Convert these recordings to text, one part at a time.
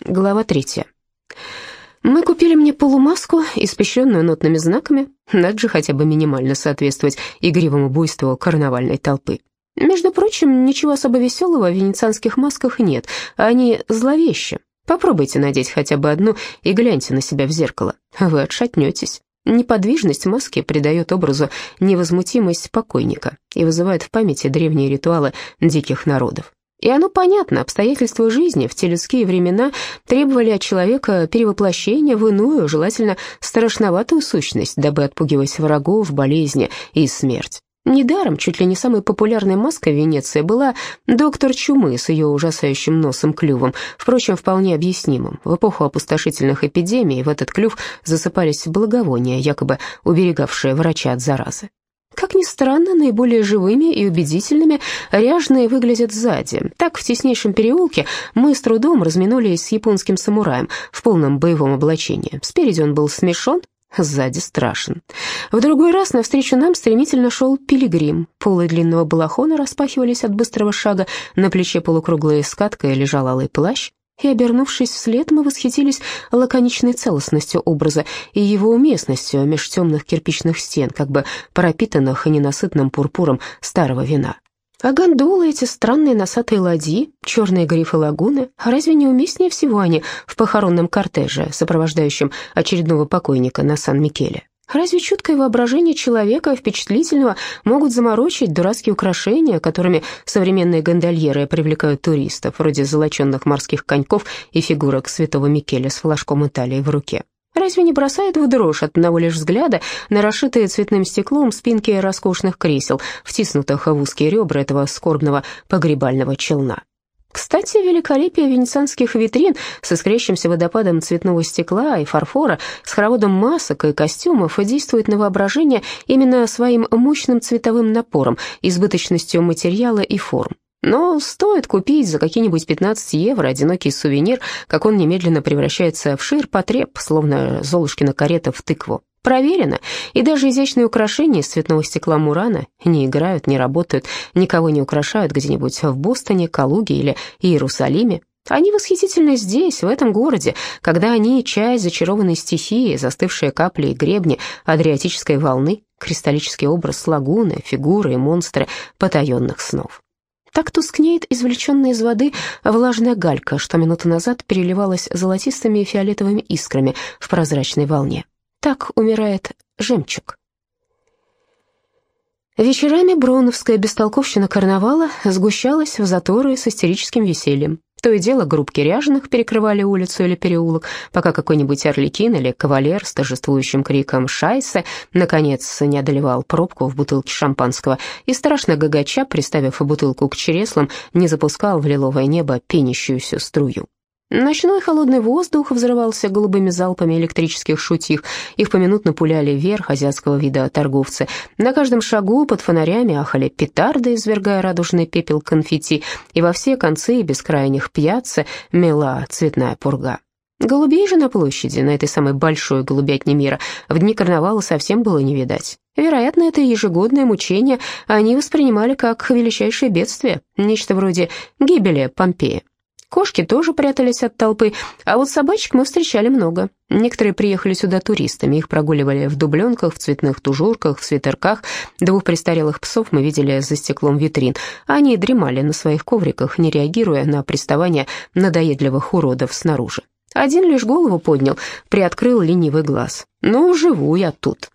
Глава третья. Мы купили мне полумаску, испещренную нотными знаками, надо же хотя бы минимально соответствовать игривому буйству карнавальной толпы. Между прочим, ничего особо веселого в венецианских масках нет, они зловещи. Попробуйте надеть хотя бы одну и гляньте на себя в зеркало, вы отшатнетесь. Неподвижность маски придает образу невозмутимость покойника и вызывает в памяти древние ритуалы диких народов. И оно понятно, обстоятельства жизни в те людские времена требовали от человека перевоплощения в иную, желательно страшноватую сущность, дабы отпугивать врагов, болезни и смерть. Недаром чуть ли не самой популярной маской Венеции была доктор Чумы с ее ужасающим носом-клювом, впрочем, вполне объяснимым. В эпоху опустошительных эпидемий в этот клюв засыпались благовония, якобы уберегавшие врача от заразы. Как ни странно, наиболее живыми и убедительными ряженые выглядят сзади. Так, в теснейшем переулке мы с трудом разминулись с японским самураем в полном боевом облачении. Спереди он был смешон, сзади страшен. В другой раз навстречу нам стремительно шел пилигрим. Полы длинного балахона распахивались от быстрого шага, на плече полукруглая скатка лежал алый плащ и, обернувшись вслед, мы восхитились лаконичной целостностью образа и его уместностью меж темных кирпичных стен, как бы пропитанных и ненасытным пурпуром старого вина. А гондолы эти странные носатые ладьи, черные грифы лагуны, разве не уместнее всего они в похоронном кортеже, сопровождающем очередного покойника на Сан-Микеле? Разве чуткое воображение человека впечатлительного могут заморочить дурацкие украшения, которыми современные гондольеры привлекают туристов, вроде золоченных морских коньков и фигурок святого Микеля с флажком Италии в руке? Разве не бросает в дрожь от одного лишь взгляда на расшитые цветным стеклом спинки роскошных кресел, втиснутых в узкие ребра этого скорбного погребального челна? Кстати, великолепие венецианских витрин с искрящимся водопадом цветного стекла и фарфора, с хороводом масок и костюмов действует на воображение именно своим мощным цветовым напором, избыточностью материала и форм. Но стоит купить за какие-нибудь 15 евро одинокий сувенир, как он немедленно превращается в шир-потреб, словно Золушкина карета в тыкву. Проверено, и даже изящные украшения из цветного стекла Мурана не играют, не работают, никого не украшают где-нибудь в Бостоне, Калуге или Иерусалиме. Они восхитительны здесь, в этом городе, когда они часть зачарованной стихии, застывшие капли и гребни адриатической волны, кристаллический образ лагуны, фигуры и монстры потаенных снов. Так тускнеет извлеченная из воды влажная галька, что минуту назад переливалась золотистыми и фиолетовыми искрами в прозрачной волне. Так умирает жемчуг. Вечерами броуновская бестолковщина карнавала сгущалась в заторы с истерическим весельем. То и дело группки ряженых перекрывали улицу или переулок, пока какой-нибудь орликин или кавалер с торжествующим криком «Шайсе!» наконец не одолевал пробку в бутылке шампанского и страшно гагача, приставив бутылку к череслам, не запускал в лиловое небо пенящуюся струю. Ночной холодный воздух взрывался голубыми залпами электрических шутих. Их поминутно пуляли вверх азиатского вида торговцы. На каждом шагу под фонарями ахали петарды, извергая радужный пепел конфетти, и во все концы бескрайних пьяцца мела цветная пурга. Голубей же на площади, на этой самой большой голубятне мира, в дни карнавала совсем было не видать. Вероятно, это ежегодное мучение они воспринимали как величайшее бедствие, нечто вроде гибели Помпея. Кошки тоже прятались от толпы, а вот собачек мы встречали много. Некоторые приехали сюда туристами, их прогуливали в дубленках, в цветных тужурках, в свитерках. Двух престарелых псов мы видели за стеклом витрин. Они дремали на своих ковриках, не реагируя на приставание надоедливых уродов снаружи. Один лишь голову поднял, приоткрыл ленивый глаз. «Ну, живу я тут».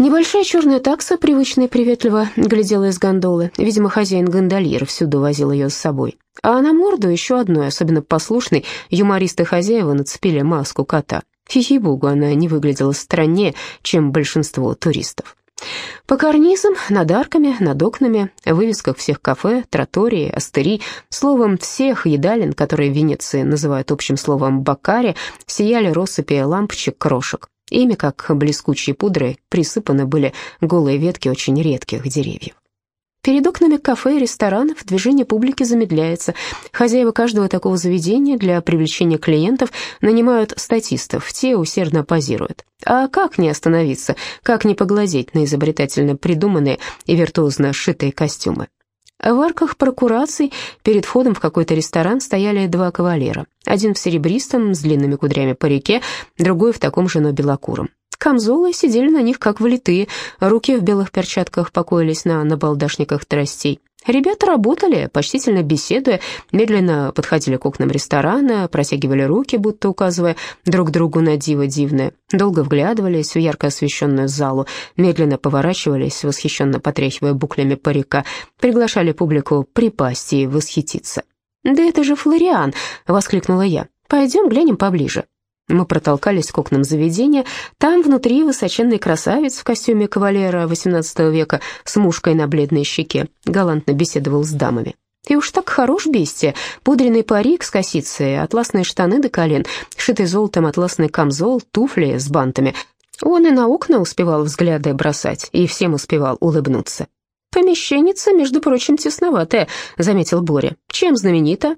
Небольшая черная такса, привычно и приветливо, глядела из гондолы. Видимо, хозяин гондольер всюду возил ее с собой. А на морду еще одной, особенно послушной, юмористы хозяева нацепили маску кота. Фифи-бугу она не выглядела страннее, чем большинство туристов. По карнизам, над арками, над окнами, вывесках всех кафе, тротории, астерий, словом, всех едалин, которые в Венеции называют общим словом «бакари», сияли россыпи лампочек, крошек. Ими, как блескучие пудры, присыпаны были голые ветки очень редких деревьев. Перед окнами кафе и ресторанов движение публики замедляется. Хозяева каждого такого заведения для привлечения клиентов нанимают статистов, те усердно позируют. А как не остановиться, как не поглазеть на изобретательно придуманные и виртуозно сшитые костюмы? В арках прокураций перед входом в какой-то ресторан стояли два кавалера. Один в серебристом, с длинными кудрями парике, другой в таком же, но белокуром. Камзолы сидели на них как влитые, руки в белых перчатках покоились на набалдашниках тростей. Ребята работали, почтительно беседуя, медленно подходили к окнам ресторана, протягивали руки, будто указывая друг другу на диво дивное, долго вглядывались в ярко освещенную залу, медленно поворачивались, восхищенно потряхивая буклями парика, приглашали публику припасть и восхититься. «Да это же Флориан!» — воскликнула я. «Пойдем глянем поближе». Мы протолкались к окнам заведения. Там внутри высоченный красавец в костюме кавалера XVIII века с мушкой на бледной щеке галантно беседовал с дамами. И уж так хорош бестия. Пудренный парик с косицей, атласные штаны до колен, шитый золотом атласный камзол, туфли с бантами. Он и на окна успевал взгляды бросать, и всем успевал улыбнуться. «Помещенница, между прочим, тесноватая», — заметил Боря. «Чем знаменита?»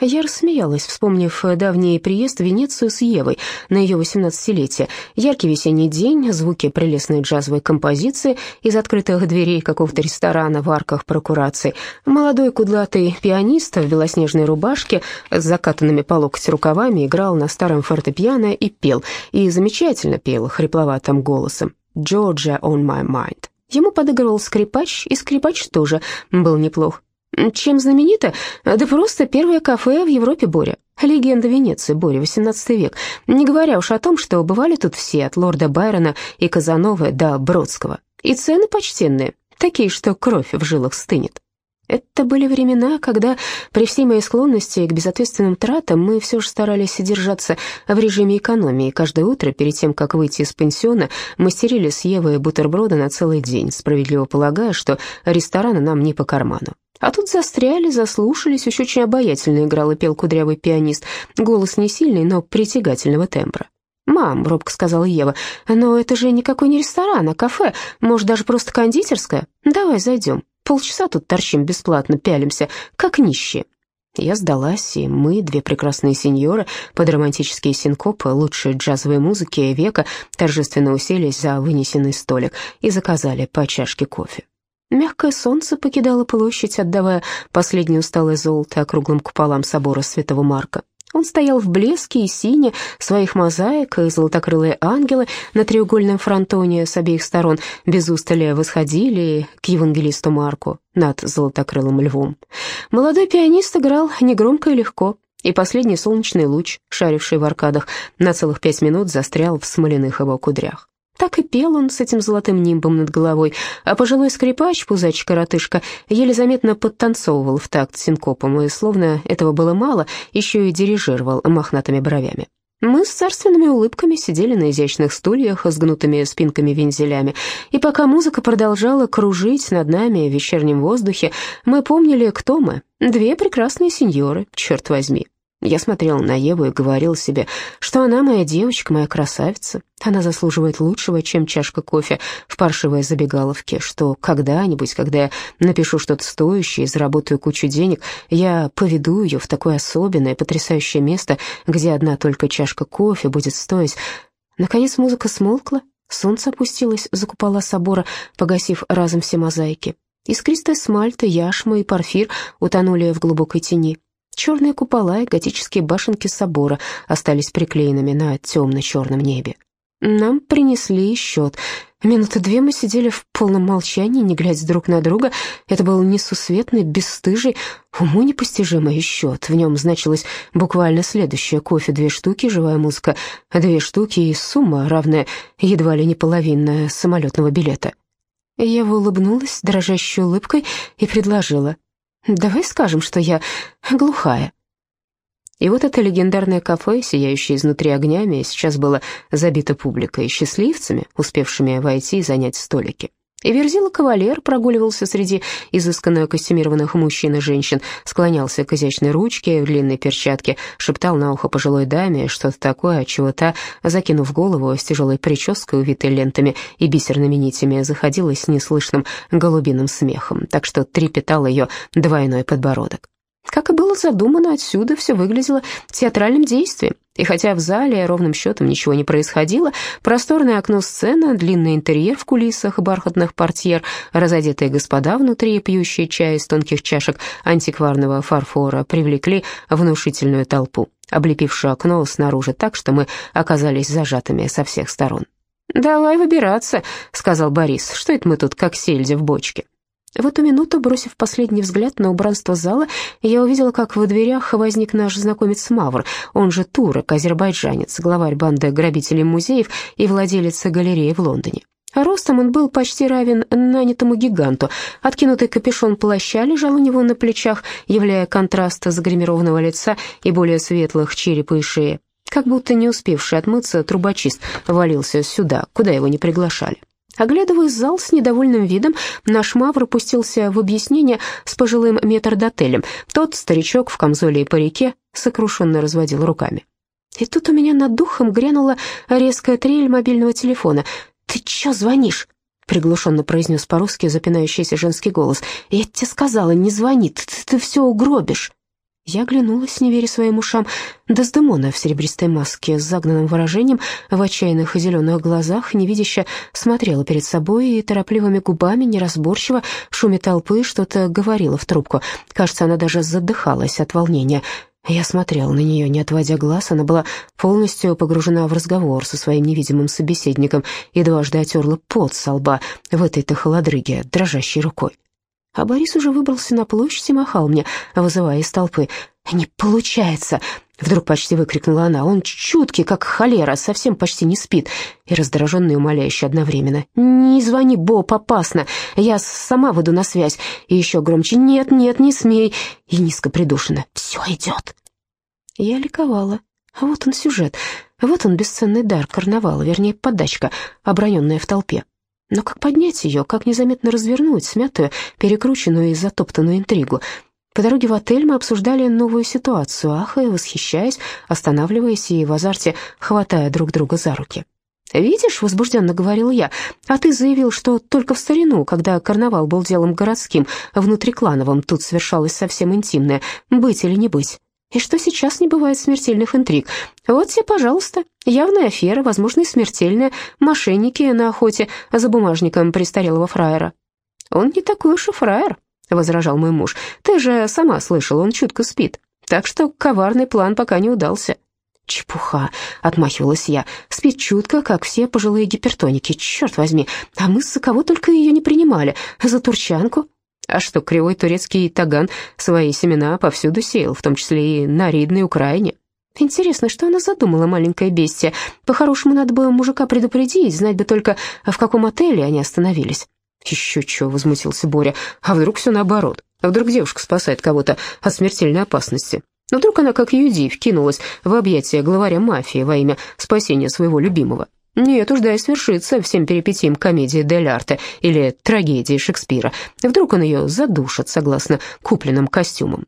Я рассмеялась, вспомнив давний приезд в Венецию с Евой на ее восемнадцатилетие. Яркий весенний день, звуки прелестной джазовой композиции из открытых дверей какого-то ресторана в арках прокурации, молодой кудлатый пианист в белоснежной рубашке с закатанными по локоть рукавами играл на старом фортепиано и пел, и замечательно пел хрипловатым голосом «Georgia on my mind». Ему подыгрывал скрипач, и скрипач тоже был неплох. Чем знаменито? Да просто первое кафе в Европе, Боря. Легенда Венеции, Боря, 18 век. Не говоря уж о том, что бывали тут все, от лорда Байрона и Казановы до Бродского. И цены почтенные, такие, что кровь в жилах стынет. Это были времена, когда при всей моей склонности к безответственным тратам мы все же старались держаться в режиме экономии. Каждое утро, перед тем, как выйти из пансиона, мастерили с Евой бутерброды на целый день, справедливо полагая, что рестораны нам не по карману. А тут застряли, заслушались, уж очень обаятельно играл и пел кудрявый пианист, голос не сильный, но притягательного тембра. «Мам», — робко сказала Ева, — «но это же никакой не ресторан, а кафе, может, даже просто кондитерская? Давай зайдем, полчаса тут торчим бесплатно, пялимся, как нищие». Я сдалась, и мы, две прекрасные сеньоры, под романтические синкопы, лучшие джазовой музыки века, торжественно уселись за вынесенный столик и заказали по чашке кофе. Мягкое солнце покидало площадь, отдавая последнее усталое золото округлым куполам собора Святого Марка. Он стоял в блеске и сине своих мозаик, и золотокрылые ангелы на треугольном фронтоне с обеих сторон без устали восходили к евангелисту Марку над золотокрылым львом. Молодой пианист играл негромко и легко, и последний солнечный луч, шаривший в аркадах, на целых пять минут застрял в смоляных его кудрях. Так и пел он с этим золотым нимбом над головой, а пожилой скрипач, пузач-коротышка, еле заметно подтанцовывал в такт синкопом, и, словно этого было мало, еще и дирижировал мохнатыми бровями. Мы с царственными улыбками сидели на изящных стульях с гнутыми спинками-вензелями, и пока музыка продолжала кружить над нами в вечернем воздухе, мы помнили, кто мы. Две прекрасные сеньоры, черт возьми. Я смотрел на Еву и говорил себе, что она моя девочка, моя красавица. Она заслуживает лучшего, чем чашка кофе в паршивой забегаловке, что когда-нибудь, когда я напишу что-то стоящее и заработаю кучу денег, я поведу ее в такое особенное, потрясающее место, где одна только чашка кофе будет стоить. Наконец музыка смолкла, солнце опустилось за купола собора, погасив разом все мозаики. Искристая смальта, яшма и порфир утонули в глубокой тени. Черные купола и готические башенки собора остались приклеенными на темно-черном небе. Нам принесли счет. Минуты две мы сидели в полном молчании, не глядя друг на друга. Это был несусветный, бесстыжий, уму непостижимый счет. В нем значилось буквально следующее. Кофе две штуки, живая музыка две штуки и сумма, равная едва ли не половина самолетного билета. Я улыбнулась дрожащей улыбкой и предложила — Давай скажем, что я глухая. И вот это легендарное кафе, сияющее изнутри огнями, сейчас было забито публикой, счастливцами, успевшими войти и занять столики. И Верзила кавалер прогуливался среди изысканно костюмированных мужчин и женщин, склонялся к изящной ручке в длинной перчатке, шептал на ухо пожилой даме что-то такое, чего та, закинув голову с тяжелой прической, увитой лентами и бисерными нитями, заходилась неслышным голубиным смехом, так что трепетал ее двойной подбородок. Как и было задумано, отсюда все выглядело театральным действием. И хотя в зале ровным счетом ничего не происходило, просторное окно сцена, длинный интерьер в кулисах, бархатных портьер, разодетые господа внутри, пьющие чай из тонких чашек антикварного фарфора, привлекли внушительную толпу, облепившую окно снаружи так, что мы оказались зажатыми со всех сторон. «Давай выбираться», — сказал Борис. «Что это мы тут, как сельди в бочке?» В эту минуту, бросив последний взгляд на убранство зала, я увидела, как во дверях возник наш знакомец Мавр, он же Турок, азербайджанец, главарь банды грабителей музеев и владелец галереи в Лондоне. Ростом он был почти равен нанятому гиганту. Откинутый капюшон плаща лежал у него на плечах, являя контраст загримированного лица и более светлых черепа и шеи. Как будто не успевший отмыться, трубочист валился сюда, куда его не приглашали. Оглядывая зал с недовольным видом, наш мавр опустился в объяснение с пожилым метрдотелем. Тот, старичок в камзоле и парике, сокрушенно разводил руками. И тут у меня над духом грянула резкая трель мобильного телефона. «Ты чё звонишь?» — приглушенно произнес по-русски запинающийся женский голос. «Я тебе сказала, не звони, ты, ты все угробишь». Я оглянулась, не веря своим ушам. Дездемона в серебристой маске с загнанным выражением, в отчаянных и зеленых глазах, невидяще смотрела перед собой и торопливыми губами, неразборчиво, в шуме толпы что-то говорила в трубку. Кажется, она даже задыхалась от волнения. Я смотрела на нее, не отводя глаз, она была полностью погружена в разговор со своим невидимым собеседником и дважды отерла пот со лба в этой-то холодрыге, дрожащей рукой. А Борис уже выбрался на площадь и махал мне, вызывая из толпы. «Не получается!» — вдруг почти выкрикнула она. «Он чуткий, как холера, совсем почти не спит». И раздраженный и умоляющий одновременно. «Не звони, Боб, опасно! Я сама выйду на связь». И еще громче «Нет, нет, не смей!» И низко придушенно «Все идет!» Я ликовала. А вот он сюжет. Вот он бесценный дар карнавала, вернее, подачка, оброненная в толпе. Но как поднять ее, как незаметно развернуть смятую, перекрученную и затоптанную интригу? По дороге в отель мы обсуждали новую ситуацию, ахая, восхищаясь, останавливаясь и в азарте хватая друг друга за руки. «Видишь», — возбужденно говорил я, — «а ты заявил, что только в старину, когда карнавал был делом городским, внутриклановым, тут совершалось совсем интимное, быть или не быть». И что сейчас не бывает смертельных интриг. Вот тебе, пожалуйста, явная афера, возможно, и смертельная, мошенники на охоте за бумажником престарелого фраера». «Он не такой уж и фраер», — возражал мой муж. «Ты же сама слышала, он чутко спит. Так что коварный план пока не удался». «Чепуха», — отмахивалась я. «Спит чутко, как все пожилые гипертоники, черт возьми. А мы за кого только ее не принимали. За турчанку, а что, кривой турецкий таган свои семена повсюду сеял, в том числе и на Ридной Украине. Интересно, что она задумала, маленькая бестия? По-хорошему, надо бы мужика предупредить, знать бы только, в каком отеле они остановились. «Еще чего», — возмутился Боря, — «а вдруг все наоборот? А вдруг девушка спасает кого-то от смертельной опасности? Но вдруг она, как Юдив, кинулась в объятия главаря мафии во имя спасения своего любимого? Нет уж, да и свершится всем перипетиям комедии Дель Арте или трагедии Шекспира. Вдруг он ее задушит, согласно купленным костюмам.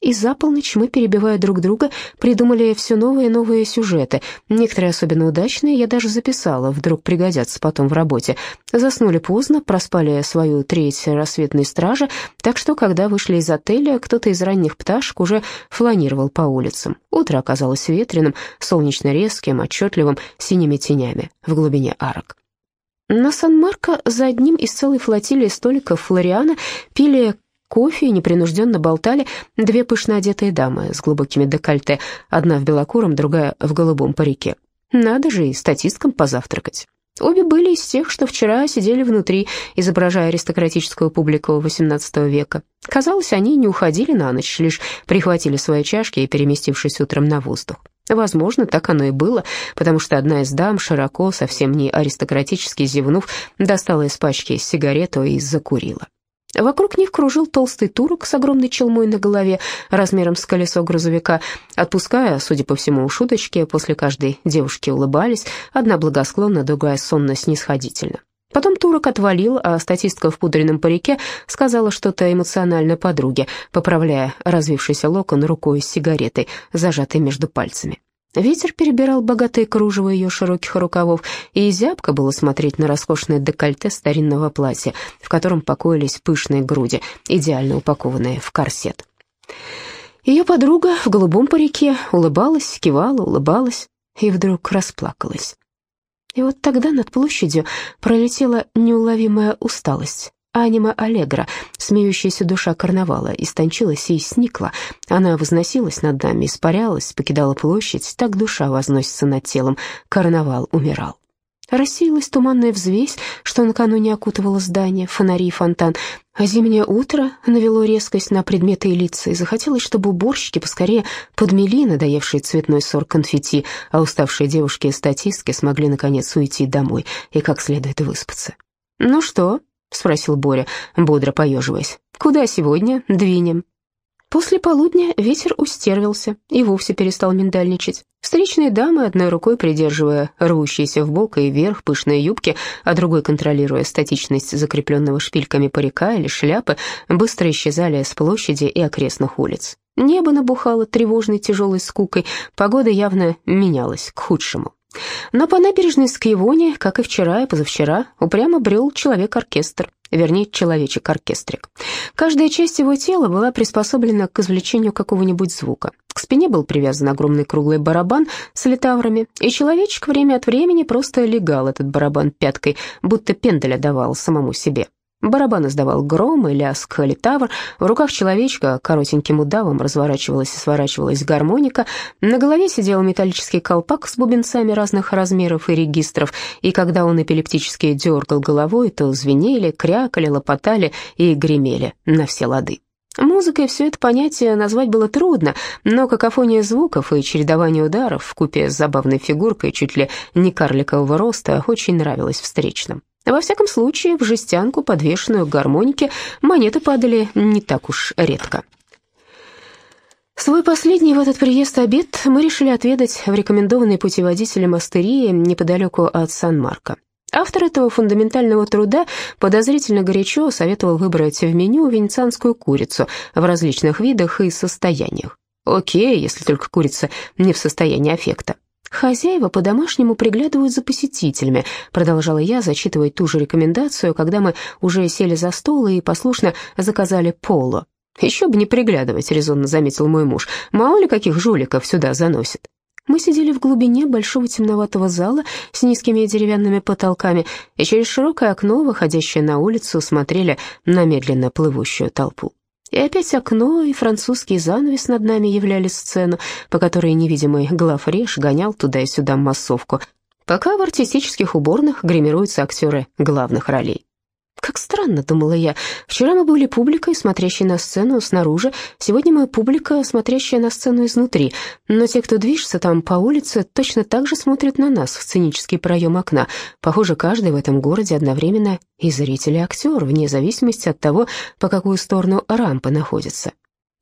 И за полночь мы, перебивая друг друга, придумали все новые и новые сюжеты. Некоторые особенно удачные я даже записала, вдруг пригодятся потом в работе. Заснули поздно, проспали свою треть рассветной стражи, так что, когда вышли из отеля, кто-то из ранних пташек уже фланировал по улицам. Утро оказалось ветреным, солнечно резким, отчетливым, синими тенями в глубине арок. На Сан-Марко за одним из целой флотилии столиков Флориана пили кофе и непринужденно болтали две пышно одетые дамы с глубокими декольте, одна в белокуром, другая в голубом парике. Надо же и статисткам позавтракать. Обе были из тех, что вчера сидели внутри, изображая аристократическую публику XVIII века. Казалось, они не уходили на ночь, лишь прихватили свои чашки и переместившись утром на воздух. Возможно, так оно и было, потому что одна из дам, широко, совсем не аристократически зевнув, достала из пачки сигарету и закурила. Вокруг них кружил толстый турок с огромной челмой на голове, размером с колесо грузовика. Отпуская, судя по всему, шуточки, после каждой девушки улыбались, одна благосклонно, другая сонно-снисходительно. Потом турок отвалил, а статистка в пудренном парике сказала что-то эмоционально подруге, поправляя развившийся локон рукой с сигаретой, зажатой между пальцами. Ветер перебирал богатые кружева ее широких рукавов, и зябко было смотреть на роскошное декольте старинного платья, в котором покоились пышные груди, идеально упакованные в корсет. Ее подруга в голубом парике улыбалась, кивала, улыбалась и вдруг расплакалась. И вот тогда над площадью пролетела неуловимая усталость. Анима Аллегра, смеющаяся душа карнавала, истончилась и сникла. Она возносилась над нами, испарялась, покидала площадь, так душа возносится над телом. Карнавал умирал. Рассеялась туманная взвесь, что накануне окутывала здание, фонари и фонтан, а зимнее утро навело резкость на предметы и лица, и захотелось, чтобы уборщики поскорее подмели надоевший цветной сор конфетти, а уставшие девушки-статистки смогли наконец уйти домой и как следует выспаться. «Ну что?» — спросил Боря, бодро поеживаясь. «Куда сегодня двинем?» После полудня ветер устервился и вовсе перестал миндальничать. Встречные дамы, одной рукой придерживая рвущиеся в бок и вверх пышные юбки, а другой контролируя статичность закрепленного шпильками парика или шляпы, быстро исчезали с площади и окрестных улиц. Небо набухало тревожной тяжелой скукой, погода явно менялась к худшему. Но по набережной Сквивоне, как и вчера и позавчера, упрямо брел человек-оркестр, вернее, человечек-оркестрик. Каждая часть его тела была приспособлена к извлечению какого-нибудь звука. К спине был привязан огромный круглый барабан с литаврами, и человечек время от времени просто легал этот барабан пяткой, будто пенделя давал самому себе. Барабан издавал гром и лязг литавр, в руках человечка коротеньким удавом разворачивалась и сворачивалась гармоника, на голове сидел металлический колпак с бубенцами разных размеров и регистров, и когда он эпилептически дергал головой, то звенели, крякали, лопотали и гремели на все лады. Музыкой все это понятие назвать было трудно, но какофония звуков и чередование ударов в купе с забавной фигуркой чуть ли не карликового роста очень нравилось встречным. Во всяком случае, в жестянку, подвешенную к гармонике, монеты падали не так уж редко. Свой последний в этот приезд обед мы решили отведать в рекомендованной путеводителем Астерии неподалеку от Сан-Марко. Автор этого фундаментального труда подозрительно горячо советовал выбрать в меню венецианскую курицу в различных видах и состояниях. Окей, если только курица не в состоянии аффекта. «Хозяева по-домашнему приглядывают за посетителями», продолжала я зачитывать ту же рекомендацию, когда мы уже сели за стол и послушно заказали поло. «Еще бы не приглядывать», — резонно заметил мой муж. «Мало ли каких жуликов сюда заносит». Мы сидели в глубине большого темноватого зала с низкими деревянными потолками и через широкое окно, выходящее на улицу, смотрели на медленно плывущую толпу. И опять окно и французский занавес над нами являли сцену, по которой невидимый главреж гонял туда и сюда массовку, пока в артистических уборных гримируются актеры главных ролей. Как странно, думала я. Вчера мы были публикой, смотрящей на сцену снаружи, сегодня мы публика, смотрящая на сцену изнутри. Но те, кто движется там по улице, точно так же смотрят на нас в сценический проем окна. Похоже, каждый в этом городе одновременно и зритель, и актер, вне зависимости от того, по какую сторону рампы находится.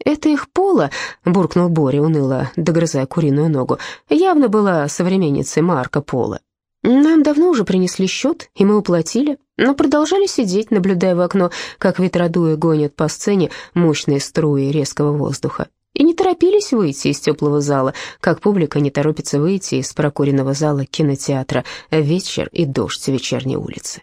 «Это их Пола», — буркнул Боря уныло, догрызая куриную ногу, явно была современницей Марка Пола. Нам давно уже принесли счет, и мы уплатили, но продолжали сидеть, наблюдая в окно, как ветродуи гонят по сцене мощные струи резкого воздуха. И не торопились выйти из теплого зала, как публика не торопится выйти из прокуренного зала кинотеатра «Вечер и дождь вечерней улицы».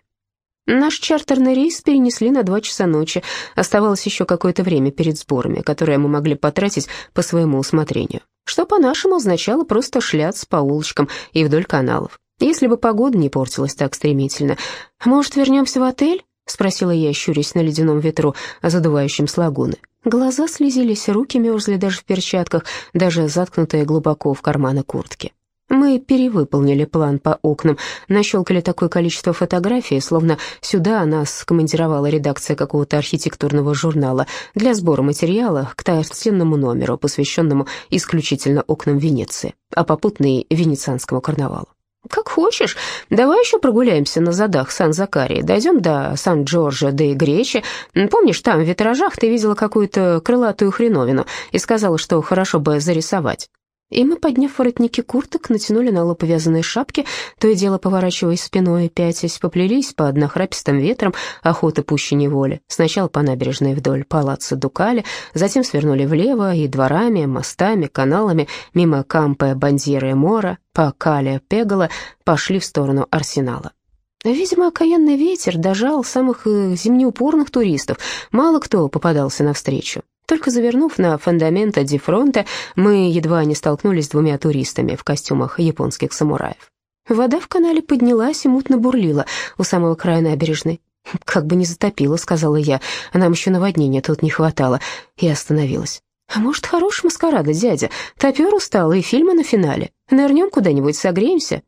Наш чартерный рейс перенесли на два часа ночи. Оставалось еще какое-то время перед сборами, которое мы могли потратить по своему усмотрению, что по-нашему означало просто шляться по улочкам и вдоль каналов. Если бы погода не портилась так стремительно. «Может, вернемся в отель?» — спросила я, щурясь на ледяном ветру, задувающем с лагуны. Глаза слезились, руки мерзли даже в перчатках, даже заткнутые глубоко в карманы куртки. Мы перевыполнили план по окнам, нащелкали такое количество фотографий, словно сюда нас командировала редакция какого-то архитектурного журнала для сбора материала к толстенному номеру, посвященному исключительно окнам Венеции, а попутно венецианскому карнавалу. «Как хочешь. Давай еще прогуляемся на задах Сан-Закарии. Дойдем до Сан-Джорджа, да и Гречи. Помнишь, там в витражах ты видела какую-то крылатую хреновину и сказала, что хорошо бы зарисовать?» И мы, подняв воротники курток, натянули на лоб повязанные шапки, то и дело поворачиваясь спиной, пятясь, поплелись под нахрапистым ветром охоты пуще неволи. Сначала по набережной вдоль палаца Дукали, затем свернули влево и дворами, мостами, каналами, мимо Кампе, Бандьера и Мора, по Кале, Пегала, пошли в сторону Арсенала. Видимо, окаянный ветер дожал самых э, зимнеупорных туристов. Мало кто попадался навстречу. Только завернув на фундамента ди фронта, мы едва не столкнулись с двумя туристами в костюмах японских самураев. Вода в канале поднялась и мутно бурлила у самого края набережной. «Как бы не затопило», — сказала я, — «нам еще наводнения тут не хватало», и остановилась. «А может, хороший маскарада, дядя? Топер устал, и фильма на финале. Нырнем куда-нибудь, согреемся?»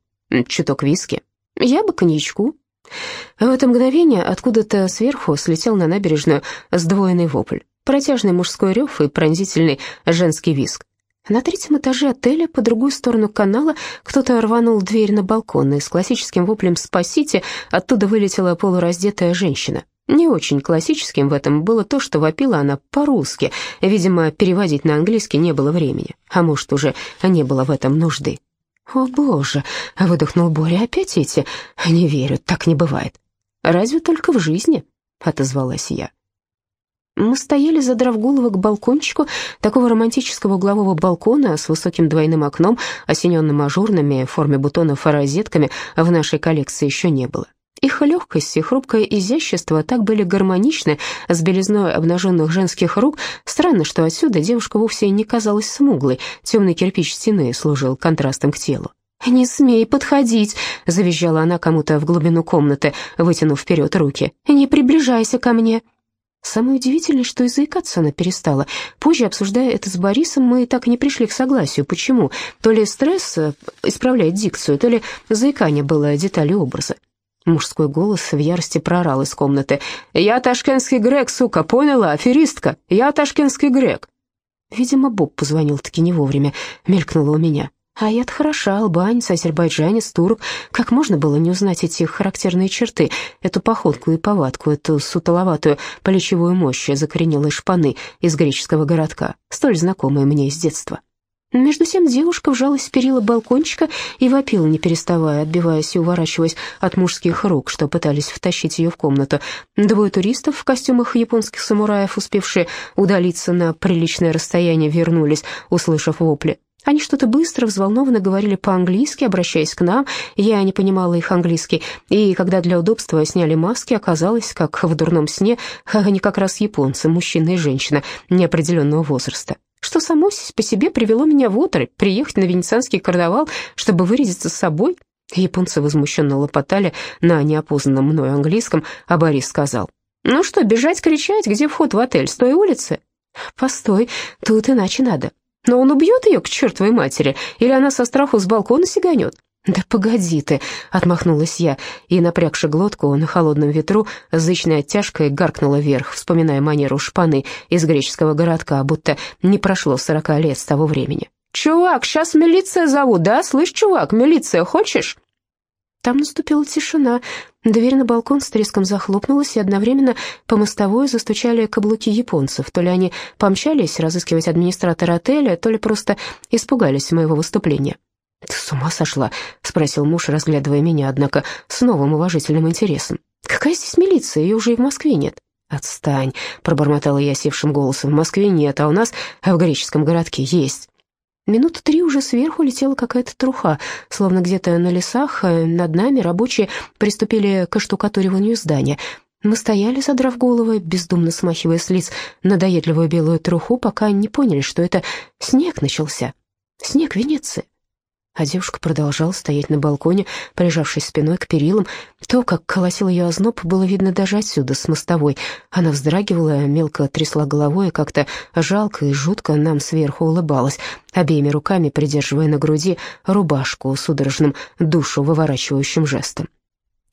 «Чуток виски». «Я бы коньячку». В это мгновение откуда-то сверху слетел на набережную сдвоенный вопль, протяжный мужской рев и пронзительный женский визг. На третьем этаже отеля по другую сторону канала кто-то рванул дверь на балкон, и с классическим воплем «Спасите!» оттуда вылетела полураздетая женщина. Не очень классическим в этом было то, что вопила она по-русски. Видимо, переводить на английский не было времени, а может, уже не было в этом нужды. «О, боже!» — выдохнул Боря. «Опять эти? Не верю, так не бывает». «Разве только в жизни?» — отозвалась я. Мы стояли, задрав головы к балкончику, такого романтического углового балкона с высоким двойным окном, осененным ажурными в форме бутонов и розетками, в нашей коллекции еще не было. Их легкость и хрупкое изящество так были гармоничны с белизной обнаженных женских рук. Странно, что отсюда девушка вовсе не казалась смуглой, темный кирпич стены служил контрастом к телу. «Не смей подходить!» — завизжала она кому-то в глубину комнаты, вытянув вперед руки. «Не приближайся ко мне!» Самое удивительное, что заикаться она перестала. Позже, обсуждая это с Борисом, мы так и не пришли к согласию. Почему? То ли стресс э, исправляет дикцию, то ли заикание было деталью образа. Мужской голос в ярости прорал из комнаты. «Я ташкентский грек, сука, поняла, аферистка? Я ташкентский грек!» Видимо, Боб позвонил таки не вовремя, мелькнуло у меня. А я-то хороша, албанец, азербайджанец, турок. Как можно было не узнать эти характерные черты, эту походку и повадку, эту сутоловатую плечевую мощь закоренелой шпаны из греческого городка, столь знакомые мне с детства? Между тем девушка вжалась в перила балкончика и вопила, не переставая, отбиваясь и уворачиваясь от мужских рук, что пытались втащить ее в комнату. Двое туристов в костюмах японских самураев, успевшие удалиться на приличное расстояние, вернулись, услышав вопли. Они что-то быстро, взволнованно говорили по-английски, обращаясь к нам. Я не понимала их английский, и когда для удобства сняли маски, оказалось, как в дурном сне, они как раз японцы, мужчина и женщина неопределенного возраста. Что само по себе привело меня в оторопь, приехать на венецианский карнавал, чтобы вырядиться с собой. Японцы возмущенно лопотали на неопознанном мной английском, а Борис сказал, «Ну что, бежать, кричать, где вход в отель, с той улицы?» «Постой, тут иначе надо. Но он убьет ее к чертовой матери, или она со страху с балкона сиганет? «Да погоди ты!» — отмахнулась я, и, напрягши глотку на холодном ветру, зычной оттяжкой гаркнула вверх, вспоминая манеру шпаны из греческого городка, будто не прошло сорока лет с того времени. «Чувак, сейчас милиция зовут, да? Слышь, чувак, милиция хочешь?» Там наступила тишина. Дверь на балкон с треском захлопнулась, и одновременно по мостовой застучали каблуки японцев. То ли они помчались разыскивать администратора отеля, то ли просто испугались моего выступления. «Ты с ума сошла?» — спросил муж, разглядывая меня, однако с новым уважительным интересом. «Какая здесь милиция? Ее уже и в Москве нет». «Отстань», — пробормотала я севшим голосом. «В Москве нет, а у нас в греческом городке есть». Минуты три уже сверху летела какая-то труха, словно где-то на лесах э, над нами рабочие приступили к штукатуриванию здания. Мы стояли, задрав головы, бездумно смахивая с лиц надоедливую белую труху, пока не поняли, что это снег начался. Снег Венеции а девушка продолжала стоять на балконе, прижавшись спиной к перилам. То, как колосил ее озноб, было видно даже отсюда, с мостовой. Она вздрагивала, мелко трясла головой и как-то жалко и жутко нам сверху улыбалась, обеими руками придерживая на груди рубашку судорожным душу выворачивающим жестом.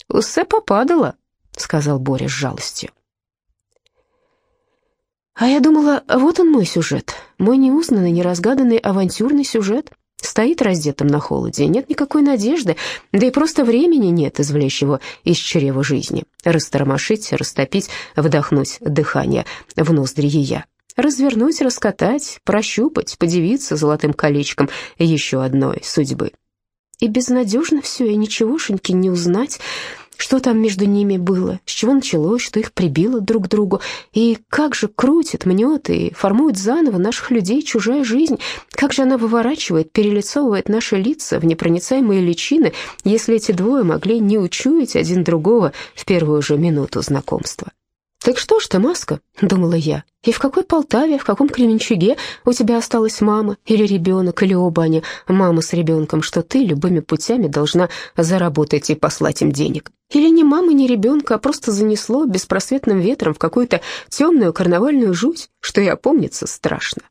«Усе попадало», — сказал Боря с жалостью. А я думала, вот он мой сюжет, мой неузнанный, неразгаданный авантюрный сюжет. Стоит раздетым на холоде, нет никакой надежды, да и просто времени нет извлечь его из чрева жизни, растормошить, растопить, вдохнуть дыхание в ноздри ея, развернуть, раскатать, прощупать, подивиться золотым колечком еще одной судьбы. И безнадежно все, и ничегошеньки не узнать, что там между ними было, с чего началось, что их прибило друг к другу, и как же крутит, мнет и формует заново наших людей чужая жизнь, как же она выворачивает, перелицовывает наши лица в непроницаемые личины, если эти двое могли не учуять один другого в первую же минуту знакомства. «Так что ж ты, Маска?» — думала я. «И в какой Полтаве, в каком Кременчуге у тебя осталась мама или ребенок, или оба они, мама с ребенком, что ты любыми путями должна заработать и послать им денег? Или ни мамы, ни ребенка, а просто занесло беспросветным ветром в какую-то темную карнавальную жуть, что и опомниться страшно?»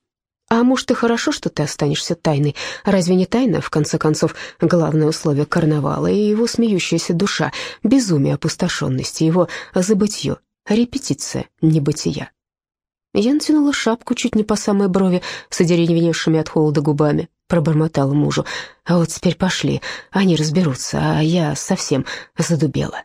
А может, и хорошо, что ты останешься тайной. Разве не тайна, в конце концов, главное условие карнавала и его смеющаяся душа, безумие опустошенности, его забытье, Репетиция небытия. Я натянула шапку чуть не по самой брови, с одеревеневшими от холода губами, пробормотала мужу. А вот теперь пошли, они разберутся, а я совсем задубела.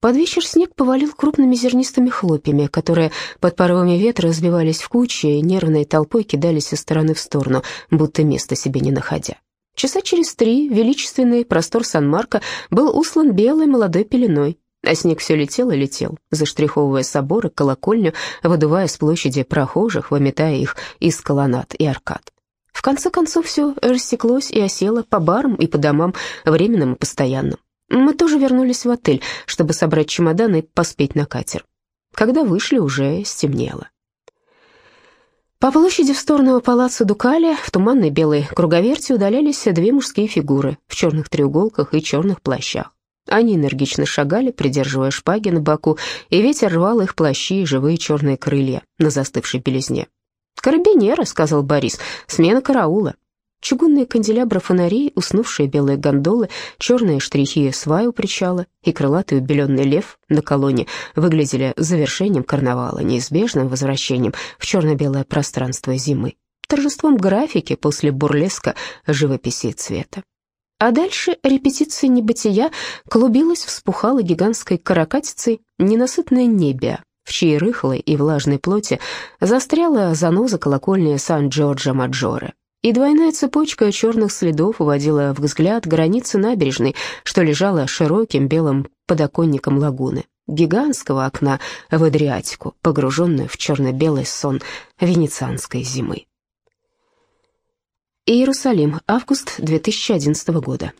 Под вечер снег повалил крупными зернистыми хлопьями, которые под порывами ветра разбивались в кучи и нервной толпой кидались из стороны в сторону, будто места себе не находя. Часа через три величественный простор Сан-Марко был услан белой молодой пеленой, а снег все летел и летел, заштриховывая соборы, колокольню, выдувая с площади прохожих, выметая их из колоннад и аркад. В конце концов все растеклось и осело по барам и по домам, временным и постоянным. Мы тоже вернулись в отель, чтобы собрать чемоданы и поспеть на катер. Когда вышли, уже стемнело. По площади в сторону палаца Дукали в туманной белой круговерти удалялись две мужские фигуры в черных треуголках и черных плащах. Они энергично шагали, придерживая шпаги на боку, и ветер рвал их плащи и живые черные крылья на застывшей белизне. «Карабинеры», — сказал Борис, — «смена караула». Чугунные канделябры фонарей, уснувшие белые гондолы, черные штрихи свай у причала и крылатый убеленный лев на колонне выглядели завершением карнавала, неизбежным возвращением в черно-белое пространство зимы, торжеством графики после бурлеска живописи цвета. А дальше репетиция небытия клубилась, вспухала гигантской каракатицей ненасытное небе, в чьей рыхлой и влажной плоти застряла заноза колокольни Сан-Джорджо-Маджоре. И двойная цепочка черных следов уводила в взгляд границы набережной, что лежала широким белым подоконником лагуны, гигантского окна в Адриатику, погруженную в черно-белый сон венецианской зимы. Иерусалим, август 2011 года.